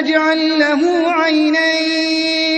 نجعل له عينين.